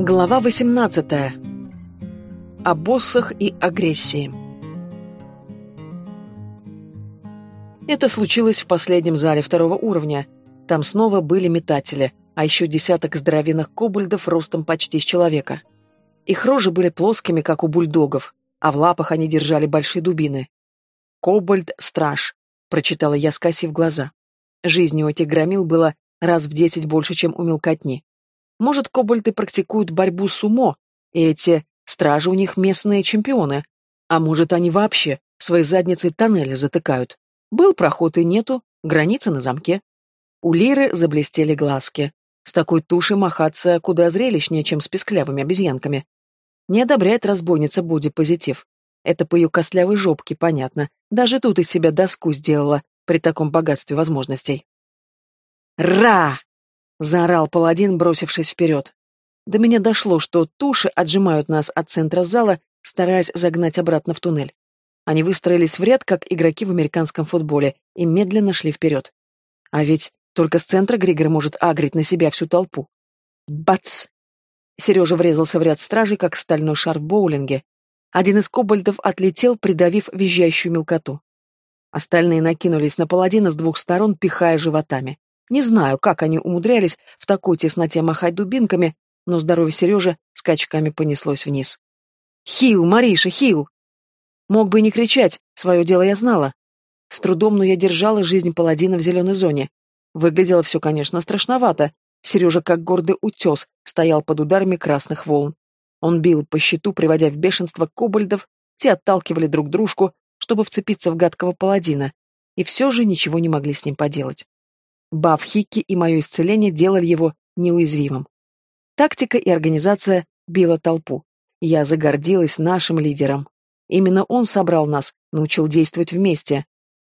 Глава 18. О боссах и агрессии. Это случилось в последнем зале второго уровня. Там снова были метатели, а еще десяток здоровенных кобальдов ростом почти с человека. Их рожи были плоскими, как у бульдогов, а в лапах они держали большие дубины. «Кобальд-страж», — прочитала я, скосив глаза. Жизни у этих громил было раз в десять больше, чем у мелкотни. Может, кобальты практикуют борьбу с умо, и эти стражи у них местные чемпионы. А может, они вообще свои задницы тоннели затыкают. Был проход и нету, граница на замке. У Лиры заблестели глазки. С такой тушей махаться куда зрелищнее, чем с песклявыми обезьянками. Не одобряет разбойница бодипозитив. Это по ее костлявой жопке понятно. Даже тут из себя доску сделала при таком богатстве возможностей. «Ра!» — заорал паладин, бросившись вперед. До меня дошло, что туши отжимают нас от центра зала, стараясь загнать обратно в туннель. Они выстроились в ряд, как игроки в американском футболе, и медленно шли вперед. А ведь только с центра Григор может агрить на себя всю толпу. Бац! Сережа врезался в ряд стражей, как стальной шар в боулинге. Один из кобальдов отлетел, придавив визжащую мелкоту. Остальные накинулись на паладина с двух сторон, пихая животами. Не знаю, как они умудрялись в такой тесноте махать дубинками, но здоровье Сережи скачками понеслось вниз. «Хил, Мариша, хил!» Мог бы и не кричать, свое дело я знала. С трудом, но я держала жизнь паладина в зеленой зоне. Выглядело все, конечно, страшновато. Сережа, как гордый утес, стоял под ударами красных волн. Он бил по щиту, приводя в бешенство кобальдов, те отталкивали друг дружку, чтобы вцепиться в гадкого паладина, и все же ничего не могли с ним поделать. Баф Хикки и мое исцеление делали его неуязвимым. Тактика и организация била толпу. Я загордилась нашим лидером. Именно он собрал нас, научил действовать вместе.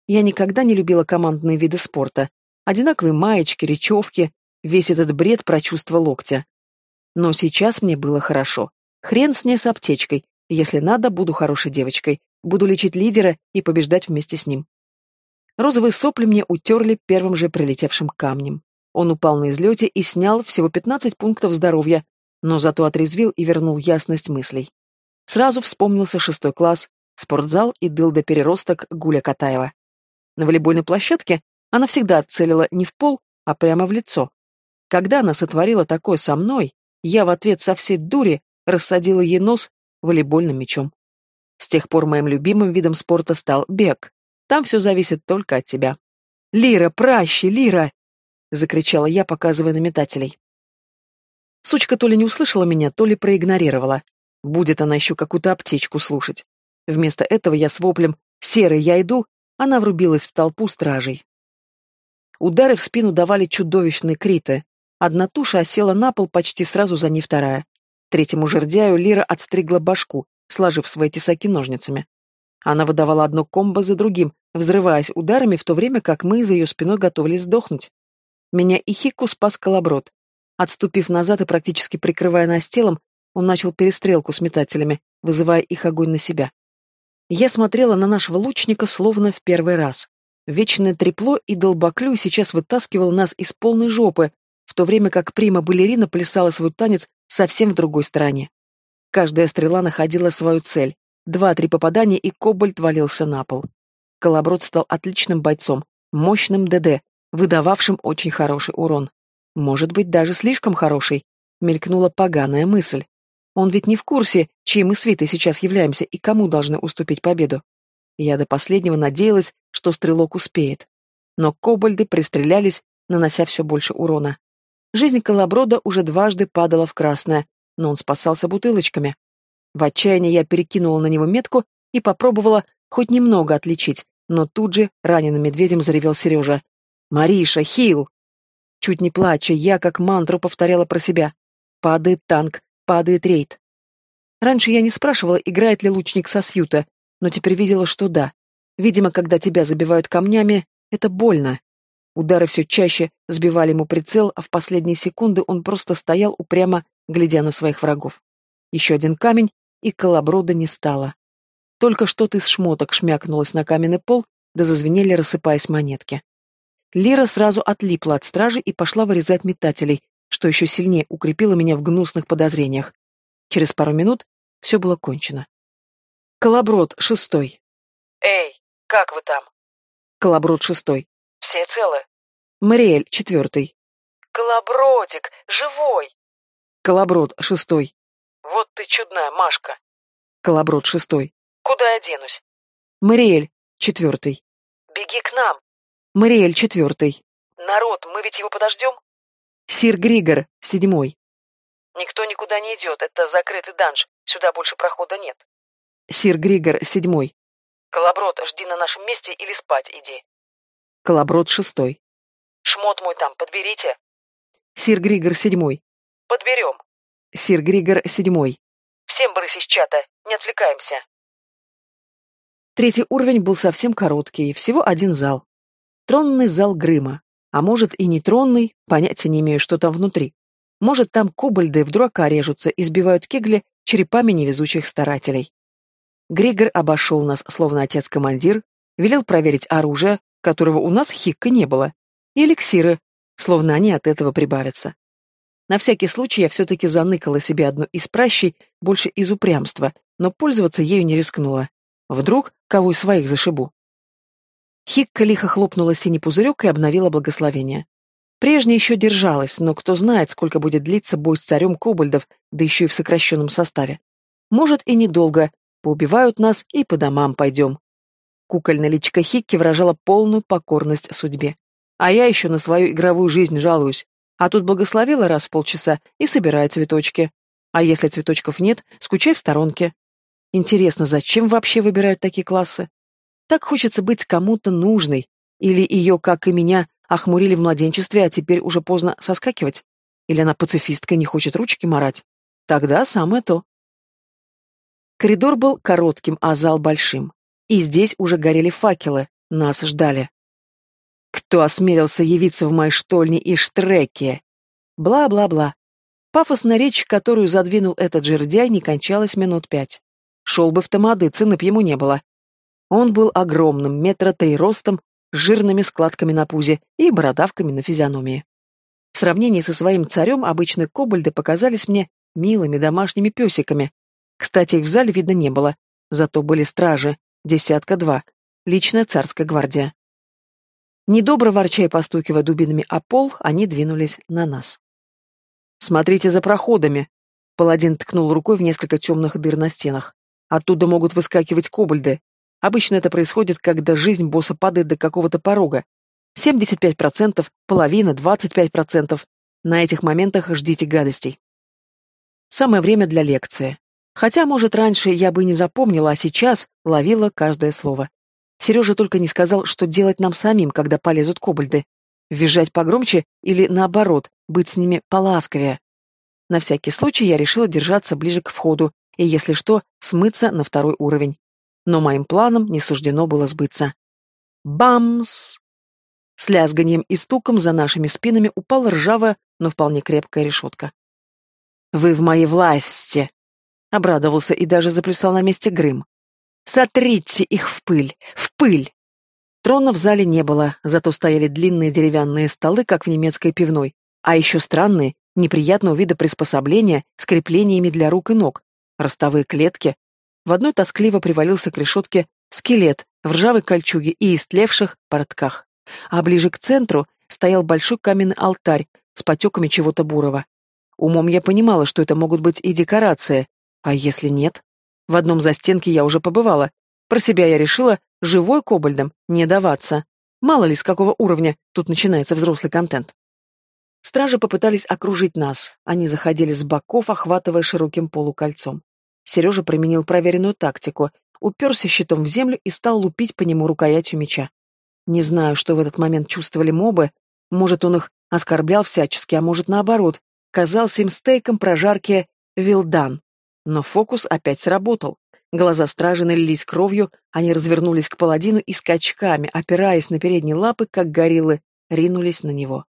Я никогда не любила командные виды спорта. Одинаковые маечки, речевки, весь этот бред про чувство локтя. Но сейчас мне было хорошо. Хрен с ней с аптечкой. Если надо, буду хорошей девочкой. Буду лечить лидера и побеждать вместе с ним. Розовые сопли мне утерли первым же прилетевшим камнем. Он упал на излете и снял всего 15 пунктов здоровья, но зато отрезвил и вернул ясность мыслей. Сразу вспомнился шестой класс, спортзал и дылда-переросток Гуля Катаева. На волейбольной площадке она всегда целила не в пол, а прямо в лицо. Когда она сотворила такое со мной, я в ответ со всей дури рассадила ей нос волейбольным мячом. С тех пор моим любимым видом спорта стал бег. Там все зависит только от тебя. «Лира, пращи, Лира!» — закричала я, показывая на метателей. Сучка то ли не услышала меня, то ли проигнорировала. Будет она еще какую-то аптечку слушать. Вместо этого я с воплем «Серый, я иду!» она врубилась в толпу стражей. Удары в спину давали чудовищные криты. Одна туша осела на пол почти сразу за ней вторая. Третьему жердяю Лира отстригла башку, сложив свои тесаки ножницами. Она выдавала одно комбо за другим, взрываясь ударами, в то время как мы за ее спиной готовились сдохнуть. Меня и Хику спас колоброд. Отступив назад и практически прикрывая нас телом, он начал перестрелку с метателями, вызывая их огонь на себя. Я смотрела на нашего лучника словно в первый раз. Вечное трепло и долбоклю сейчас вытаскивал нас из полной жопы, в то время как прима-балерина плясала свой танец совсем в другой стороне. Каждая стрела находила свою цель. Два-три попадания, и Кобальт валился на пол. Колоброд стал отличным бойцом, мощным ДД, выдававшим очень хороший урон. Может быть, даже слишком хороший. Мелькнула поганая мысль. Он ведь не в курсе, чьей мы свитой сейчас являемся и кому должны уступить победу. Я до последнего надеялась, что стрелок успеет. Но кобальды пристрелялись, нанося все больше урона. Жизнь колоброда уже дважды падала в красное, но он спасался бутылочками. В отчаянии я перекинула на него метку и попробовала хоть немного отличить, но тут же раненым медведем заревел Сережа. «Мариша, хил!» Чуть не плача, я как мантру повторяла про себя. «Падает танк, падает рейд». Раньше я не спрашивала, играет ли лучник со сьюта, но теперь видела, что да. Видимо, когда тебя забивают камнями, это больно. Удары все чаще сбивали ему прицел, а в последние секунды он просто стоял упрямо, глядя на своих врагов. Еще один камень, и колоброда не стало. Только что-то из шмоток шмякнулось на каменный пол, да зазвенели, рассыпаясь монетки. Лира сразу отлипла от стражи и пошла вырезать метателей, что еще сильнее укрепило меня в гнусных подозрениях. Через пару минут все было кончено. Колоброд шестой. Эй, как вы там? Колоброд шестой. Все целы? Мариэль четвертый. Колобродик, живой! Колоброд шестой. Вот ты чудная, Машка. Колоброд шестой. Куда я денусь? Мариэль четвертый. Беги к нам. Мариэль четвертый. Народ, мы ведь его подождем? Сир Григор седьмой. Никто никуда не идет, это закрытый данж, сюда больше прохода нет. Сир Григор седьмой. Колоброд, жди на нашем месте или спать иди. Колоброд шестой. Шмот мой там, подберите. Сир Григор седьмой. Подберем. Сир Григор седьмой. Всем брысь из чата, не отвлекаемся. Третий уровень был совсем короткий, всего один зал. Тронный зал Грыма. А может и не тронный, понятия не имею, что там внутри. Может, там кобальды в дурака режутся и сбивают кегли черепами невезучих старателей. Григор обошел нас, словно отец-командир, велел проверить оружие, которого у нас хикка не было, и эликсиры, словно они от этого прибавятся. На всякий случай я все-таки заныкала себе одну из пращей, больше из упрямства, но пользоваться ею не рискнула. Вдруг кого из своих зашибу. Хикка лихо хлопнула синий пузырек и обновила благословение. Прежняя еще держалась, но кто знает, сколько будет длиться бой с царем кобальдов, да еще и в сокращенном составе. Может и недолго, поубивают нас и по домам пойдем. Кукольная личка Хикки выражала полную покорность судьбе. А я еще на свою игровую жизнь жалуюсь. А тут благословила раз в полчаса и собирай цветочки. А если цветочков нет, скучай в сторонке. Интересно, зачем вообще выбирают такие классы? Так хочется быть кому-то нужной. Или ее, как и меня, охмурили в младенчестве, а теперь уже поздно соскакивать? Или она пацифистка не хочет ручки марать? Тогда самое то. Коридор был коротким, а зал большим. И здесь уже горели факелы, нас ждали. Кто осмелился явиться в моей штольне и штреке? Бла-бла-бла. Пафосная речь, которую задвинул этот жердяй, не кончалась минут пять. Шел бы в тамады, цены б ему не было. Он был огромным, метра три ростом, с жирными складками на пузе и бородавками на физиономии. В сравнении со своим царем обычные кобальды показались мне милыми домашними песиками. Кстати, их в зале видно не было, зато были стражи, десятка-два, личная царская гвардия. Недобро ворча и постукивая дубинами о пол, они двинулись на нас. «Смотрите за проходами!» Паладин ткнул рукой в несколько темных дыр на стенах. «Оттуда могут выскакивать кобальды. Обычно это происходит, когда жизнь босса падает до какого-то порога. 75%, половина, 25%. На этих моментах ждите гадостей. Самое время для лекции. Хотя, может, раньше я бы не запомнила, а сейчас ловила каждое слово. Сережа только не сказал, что делать нам самим, когда полезут кобальды. Визжать погромче или, наоборот, быть с ними поласковее. На всякий случай я решила держаться ближе к входу и, если что, смыться на второй уровень но моим планам не суждено было сбыться. Бамс! С лязганием и стуком за нашими спинами упала ржавая, но вполне крепкая решетка. «Вы в моей власти!» — обрадовался и даже заплясал на месте Грым. «Сотрите их в пыль! В пыль!» Трона в зале не было, зато стояли длинные деревянные столы, как в немецкой пивной, а еще странные, неприятного вида приспособления с креплениями для рук и ног, ростовые клетки, в одной тоскливо привалился к решетке скелет в ржавой кольчуге и истлевших портках. А ближе к центру стоял большой каменный алтарь с потеками чего-то бурого. Умом я понимала, что это могут быть и декорации. А если нет? В одном застенке я уже побывала. Про себя я решила живой кобальдом не даваться. Мало ли, с какого уровня тут начинается взрослый контент. Стражи попытались окружить нас. Они заходили с боков, охватывая широким полукольцом. Сережа применил проверенную тактику, уперся щитом в землю и стал лупить по нему рукоятью меча. Не знаю, что в этот момент чувствовали мобы, может, он их оскорблял всячески, а может, наоборот, казался им стейком прожарки вилдан. Но фокус опять сработал. Глаза стражи налились кровью, они развернулись к паладину и скачками, опираясь на передние лапы, как гориллы, ринулись на него.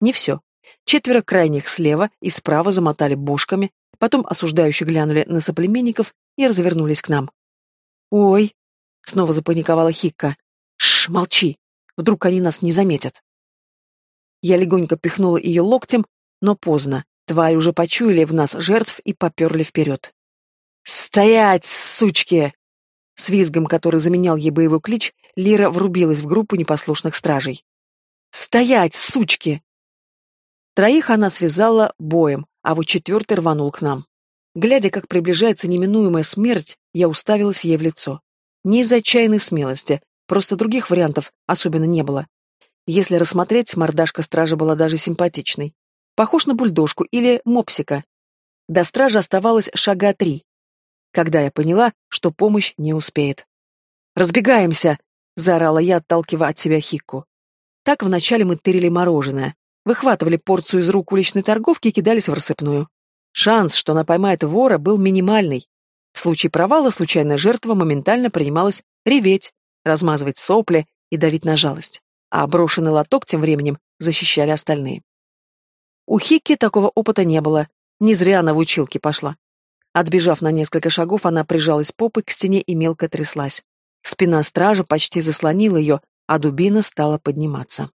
Не все. Четверо крайних слева и справа замотали бошками, Потом осуждающие глянули на соплеменников и развернулись к нам. «Ой!» — снова запаниковала Хикка. «Шш, молчи! Вдруг они нас не заметят!» Я легонько пихнула ее локтем, Но поздно. Твари уже почуяли в нас жертв и поперли вперед. «Стоять, сучки!» С визгом, который заменял ей боевой клич, Лира врубилась в группу непослушных стражей. «Стоять, сучки!» Троих она связала боем, а вот четвертый рванул к нам. Глядя, как приближается неминуемая смерть, я уставилась ей в лицо. Не из отчаянной смелости, просто других вариантов особенно не было. Если рассмотреть, мордашка стража была даже симпатичной. Похож на бульдожку или мопсика. До стражи оставалось шага три. Когда я поняла, что помощь не успеет. «Разбегаемся!» — заорала я, отталкивая от себя Хикку. Так вначале мы тырили мороженое, выхватывали порцию из рук уличной торговки и кидались в рассыпную. Шанс, что она поймает вора, был минимальный. В случае провала случайная жертва моментально принималась реветь, размазывать сопли и давить на жалость а брошенный лоток тем временем защищали остальные. У Хикки такого опыта не было, не зря она в училки пошла. Отбежав на несколько шагов, она прижалась попой к стене и мелко тряслась. Спина стража почти заслонила ее, а дубина стала подниматься.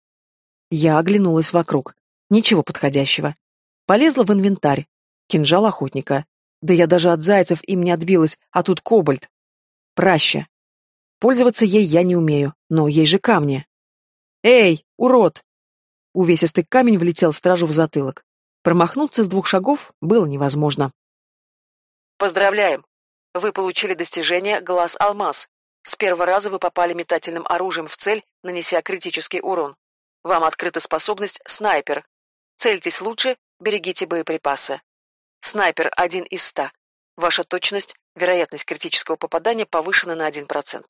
Я оглянулась вокруг. Ничего подходящего. Полезла в инвентарь. Кинжал охотника. Да я даже от зайцев им не отбилась, а тут кобальт. Праща. Пользоваться ей я не умею, но ей же камни. «Эй, урод!» Увесистый камень влетел стражу в затылок. Промахнуться с двух шагов было невозможно. Поздравляем! Вы получили достижение «Глаз Алмаз». С первого раза вы попали метательным оружием в цель, нанеся критический урон. Вам открыта способность «Снайпер». Цельтесь лучше, берегите боеприпасы. Снайпер один из ста. Ваша точность, вероятность критического попадания повышена на 1%.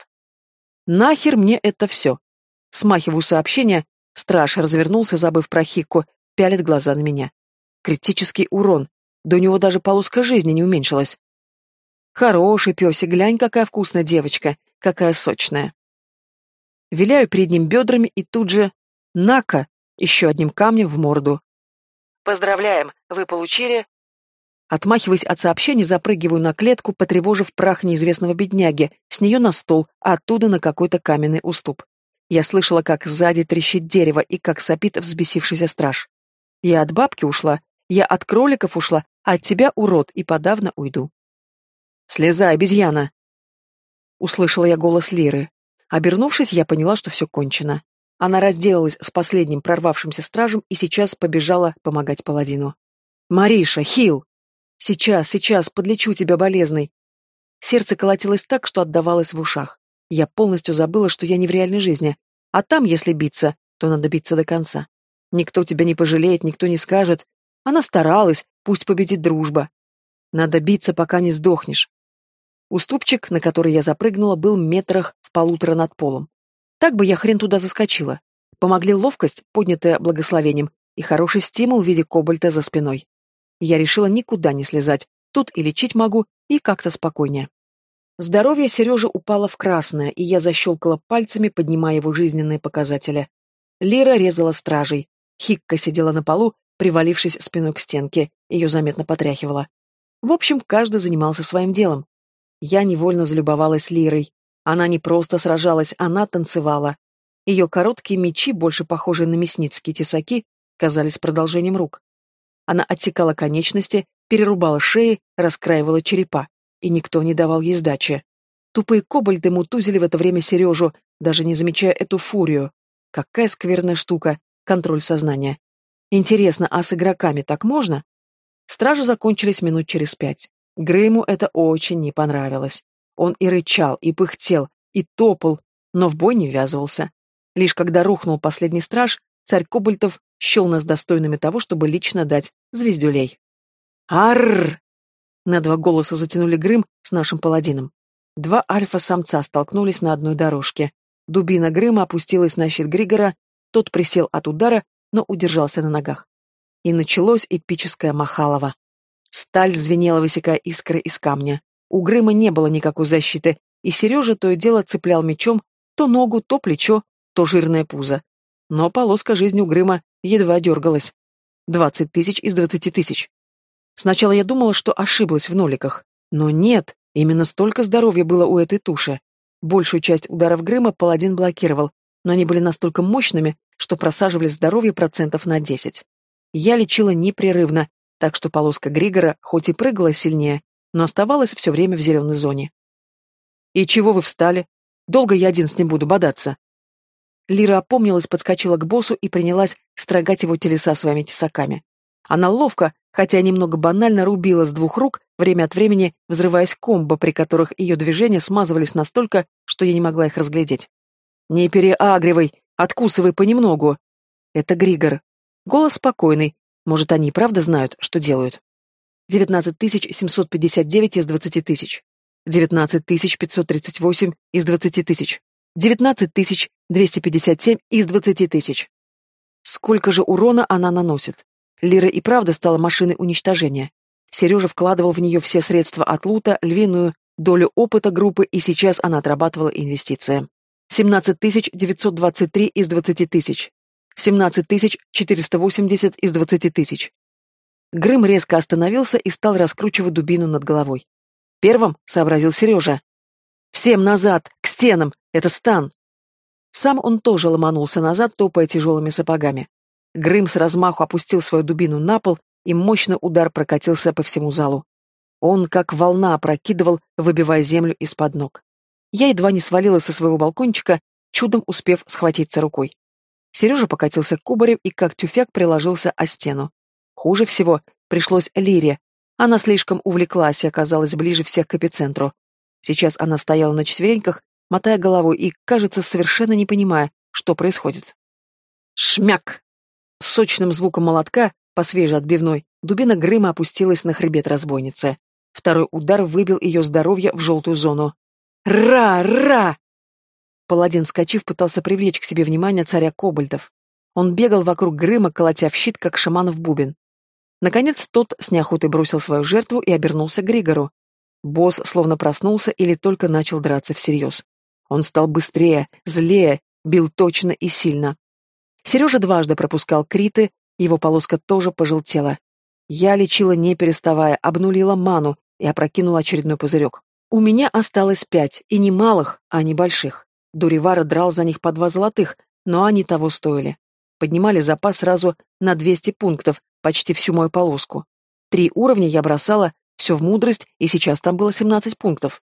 Нахер мне это все? Смахиваю сообщение, страж развернулся, забыв про Хикку, пялит глаза на меня. Критический урон. Да у него даже полоска жизни не уменьшилась. Хороший песик, глянь, какая вкусная девочка, какая сочная. Виляю перед ним бедрами и тут же... Нака! Еще одним камнем в морду. Поздравляем, вы получили... Отмахиваясь от сообщений, запрыгиваю на клетку, потревожив прах неизвестного бедняги, с нее на стол, а оттуда на какой-то каменный уступ. Я слышала, как сзади трещит дерево и как сопит взбесившийся страж. Я от бабки ушла, я от кроликов ушла, от тебя, урод, и подавно уйду. «Слезай, обезьяна!» Услышала я голос Лиры. Обернувшись, я поняла, что все кончено. Она разделалась с последним прорвавшимся стражем и сейчас побежала помогать паладину. «Мариша, Хил! Сейчас, сейчас, подлечу тебя, болезный!» Сердце колотилось так, что отдавалось в ушах. Я полностью забыла, что я не в реальной жизни. А там, если биться, то надо биться до конца. Никто тебя не пожалеет, никто не скажет. Она старалась, пусть победит дружба. Надо биться, пока не сдохнешь. Уступчик, на который я запрыгнула, был метрах в полутора над полом. Так бы я хрен туда заскочила. Помогли ловкость, поднятая благословением, и хороший стимул в виде кобальта за спиной. Я решила никуда не слезать, тут и лечить могу, и как-то спокойнее. Здоровье Сережи упало в красное, и я защелкала пальцами, поднимая его жизненные показатели. Лира резала стражей. Хикка сидела на полу, привалившись спиной к стенке, ее заметно потряхивала. В общем, каждый занимался своим делом. Я невольно залюбовалась Лирой. Она не просто сражалась, она танцевала. Ее короткие мечи, больше похожие на мясницкие тесаки, казались продолжением рук. Она отсекала конечности, перерубала шеи, раскраивала черепа и никто не давал ей сдачи. Тупые кобальды мутузили в это время Сережу, даже не замечая эту фурию. Какая скверная штука, контроль сознания. Интересно, а с игроками так можно? Стражи закончились минут через пять. Грейму это очень не понравилось. Он и рычал, и пыхтел, и топал, но в бой не ввязывался. Лишь когда рухнул последний страж, царь Кобальтов счел нас достойными того, чтобы лично дать звездюлей. «Арррр!» На два голоса затянули Грым с нашим паладином. Два альфа-самца столкнулись на одной дорожке. Дубина Грыма опустилась на щит Григора, тот присел от удара, но удержался на ногах. И началось эпическое махалово. Сталь звенела, высекая искры из камня. У Грыма не было никакой защиты, и Сережа то и дело цеплял мечом то ногу, то плечо, то жирное пузо. Но полоска жизни у Грыма едва дергалась. Двадцать тысяч из двадцати тысяч. Сначала я думала, что ошиблась в ноликах. Но нет, именно столько здоровья было у этой туши. Большую часть ударов Грыма паладин блокировал, но они были настолько мощными, что просаживали здоровье процентов на 10. Я лечила непрерывно, так что полоска Григора хоть и прыгала сильнее, но оставалась все время в зеленой зоне. «И чего вы встали? Долго я один с ним буду бодаться?» Лира опомнилась, подскочила к боссу и принялась строгать его телеса своими тесаками. Она ловко, хотя немного банально, рубила с двух рук, время от времени взрываясь комбо, при которых ее движения смазывались настолько, что я не могла их разглядеть. «Не переагривай, откусывай понемногу!» Это Григор. Голос спокойный. Может, они и правда знают, что делают. 19759 из 20 тысяч. 19538 из 20 тысяч. 19257 из 20 тысяч. Сколько же урона она наносит? Лира и правда стала машиной уничтожения. Сережа вкладывал в нее все средства от лута, львиную долю опыта группы, и сейчас она отрабатывала инвестиции. 17923 из 20 тысяч. 17480 из 20 тысяч. Грым резко остановился и стал раскручивать дубину над головой. Первым сообразил Сережа. «Всем назад! К стенам! Это стан!» Сам он тоже ломанулся назад, топая тяжелыми сапогами. Грым с размаху опустил свою дубину на пол, и мощный удар прокатился по всему залу. Он, как волна, опрокидывал, выбивая землю из-под ног. Я едва не свалилась со своего балкончика, чудом успев схватиться рукой. Сережа покатился к кубарю и как тюфяк приложился о стену. Хуже всего пришлось Лире. Она слишком увлеклась и оказалась ближе всех к эпицентру. Сейчас она стояла на четвереньках, мотая головой и, кажется, совершенно не понимая, что происходит. Шмяк! С сочным звуком молотка, по свежей отбивной, дубина Грыма опустилась на хребет разбойницы. Второй удар выбил ее здоровье в желтую зону. «Ра! Паладин, вскочив, пытался привлечь к себе внимание царя кобальдов. Он бегал вокруг Грыма, колотя в щит, как шаман в бубен. Наконец тот с неохотой бросил свою жертву и обернулся к Григору. Босс словно проснулся или только начал драться всерьез. Он стал быстрее, злее, бил точно и сильно. Сережа дважды пропускал криты, его полоска тоже пожелтела. Я лечила не переставая, обнулила ману и опрокинула очередной пузырек. У меня осталось пять, и не малых, а небольших. Дуривара драл за них по два золотых, но они того стоили. Поднимали запас сразу на 200 пунктов, почти всю мою полоску. Три уровня я бросала, все в мудрость, и сейчас там было 17 пунктов.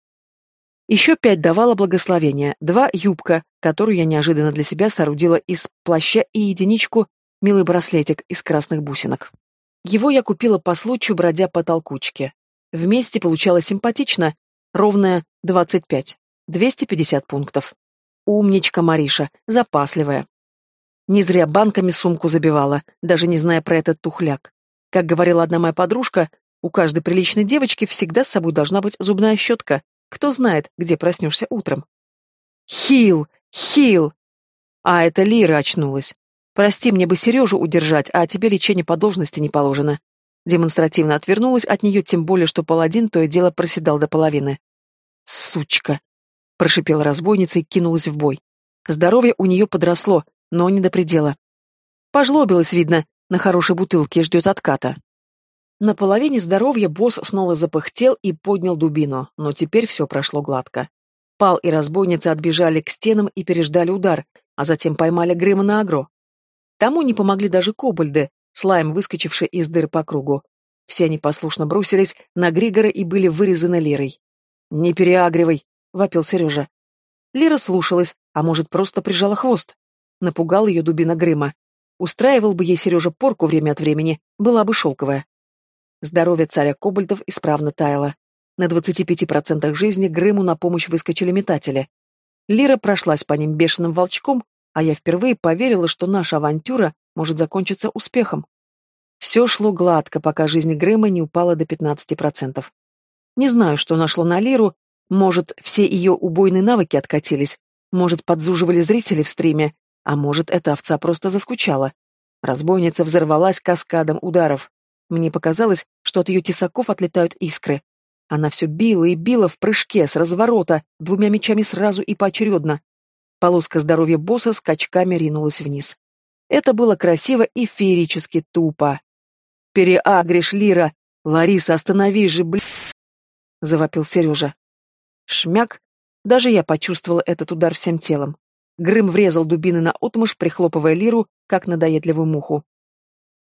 Еще пять давала благословения, два — юбка, которую я неожиданно для себя соорудила из плаща и единичку — милый браслетик из красных бусинок. Его я купила по случаю, бродя по толкучке. Вместе получалось симпатично, ровная 25, 250 пунктов. Умничка, Мариша, запасливая. Не зря банками сумку забивала, даже не зная про этот тухляк. Как говорила одна моя подружка, у каждой приличной девочки всегда с собой должна быть зубная щетка, кто знает, где проснешься утром. Хил! Хил! А это Лира очнулась. Прости, мне бы Сережу удержать, а тебе лечение по должности не положено. Демонстративно отвернулась от нее, тем более, что паладин то и дело проседал до половины. «Сучка!» — прошипела разбойница и кинулась в бой. Здоровье у нее подросло, но не до предела. Пожлобилась, видно, на хорошей бутылке ждет отката. На половине здоровья босс снова запыхтел и поднял дубину, но теперь все прошло гладко. Пал и разбойница отбежали к стенам и переждали удар, а затем поймали Грыма на агро. Тому не помогли даже кобальды, слайм, выскочивший из дыр по кругу. Все они послушно бросились на Григора и были вырезаны Лирой. «Не переагривай!» — вопил Сережа. Лира слушалась, а может, просто прижала хвост. Напугал ее дубина Грыма. Устраивал бы ей Сережа порку время от времени, была бы шелковая. Здоровье царя кобальтов исправно таяло. На 25% жизни Грыму на помощь выскочили метатели. Лира прошлась по ним бешеным волчком, а я впервые поверила, что наша авантюра может закончиться успехом. Все шло гладко, пока жизнь Грэма не упала до 15%. Не знаю, что нашло на Лиру, может, все ее убойные навыки откатились, может, подзуживали зрители в стриме, а может, эта овца просто заскучала. Разбойница взорвалась каскадом ударов. Мне показалось, что от ее тесаков отлетают искры. Она все била и била в прыжке с разворота, двумя мечами сразу и поочередно. Полоска здоровья босса скачками ринулась вниз. Это было красиво и феерически тупо. «Переагришь, Лира! Лариса, остановись же, блин!» — завопил Сережа. Шмяк! Даже я почувствовала этот удар всем телом. Грым врезал дубины на отмышь, прихлопывая Лиру, как надоедливую муху.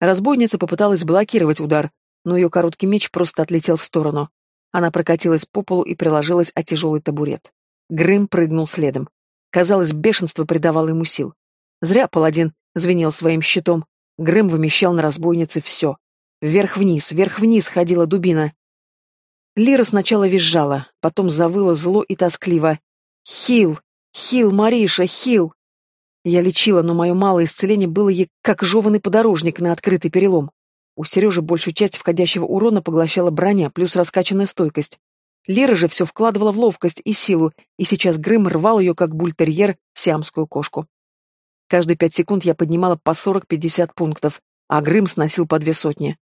Разбойница попыталась блокировать удар, но ее короткий меч просто отлетел в сторону. Она прокатилась по полу и приложилась о тяжелый табурет. Грым прыгнул следом. Казалось, бешенство придавало ему сил. Зря паладин звенел своим щитом. Грым вымещал на разбойнице все. Вверх-вниз, вверх-вниз ходила дубина. Лира сначала визжала, потом завыла зло и тоскливо. «Хил! Хил, Мариша, хил!» Я лечила, но мое малое исцеление было ей как жеванный подорожник на открытый перелом. У Сережи большую часть входящего урона поглощала броня, плюс раскачанная стойкость. Лера же все вкладывала в ловкость и силу, и сейчас Грым рвал ее, как бультерьер, сиамскую кошку. Каждые пять секунд я поднимала по сорок-пятьдесят пунктов, а Грым сносил по две сотни.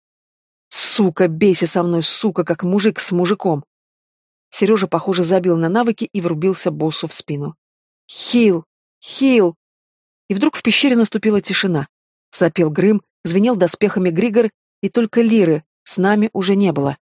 Сука, бейся со мной, сука, как мужик с мужиком. Сережа, похоже, забил на навыки и врубился боссу в спину. Хил! Хил! И вдруг в пещере наступила тишина. Сопел Грым, звенел доспехами Григор, и только Лиры с нами уже не было.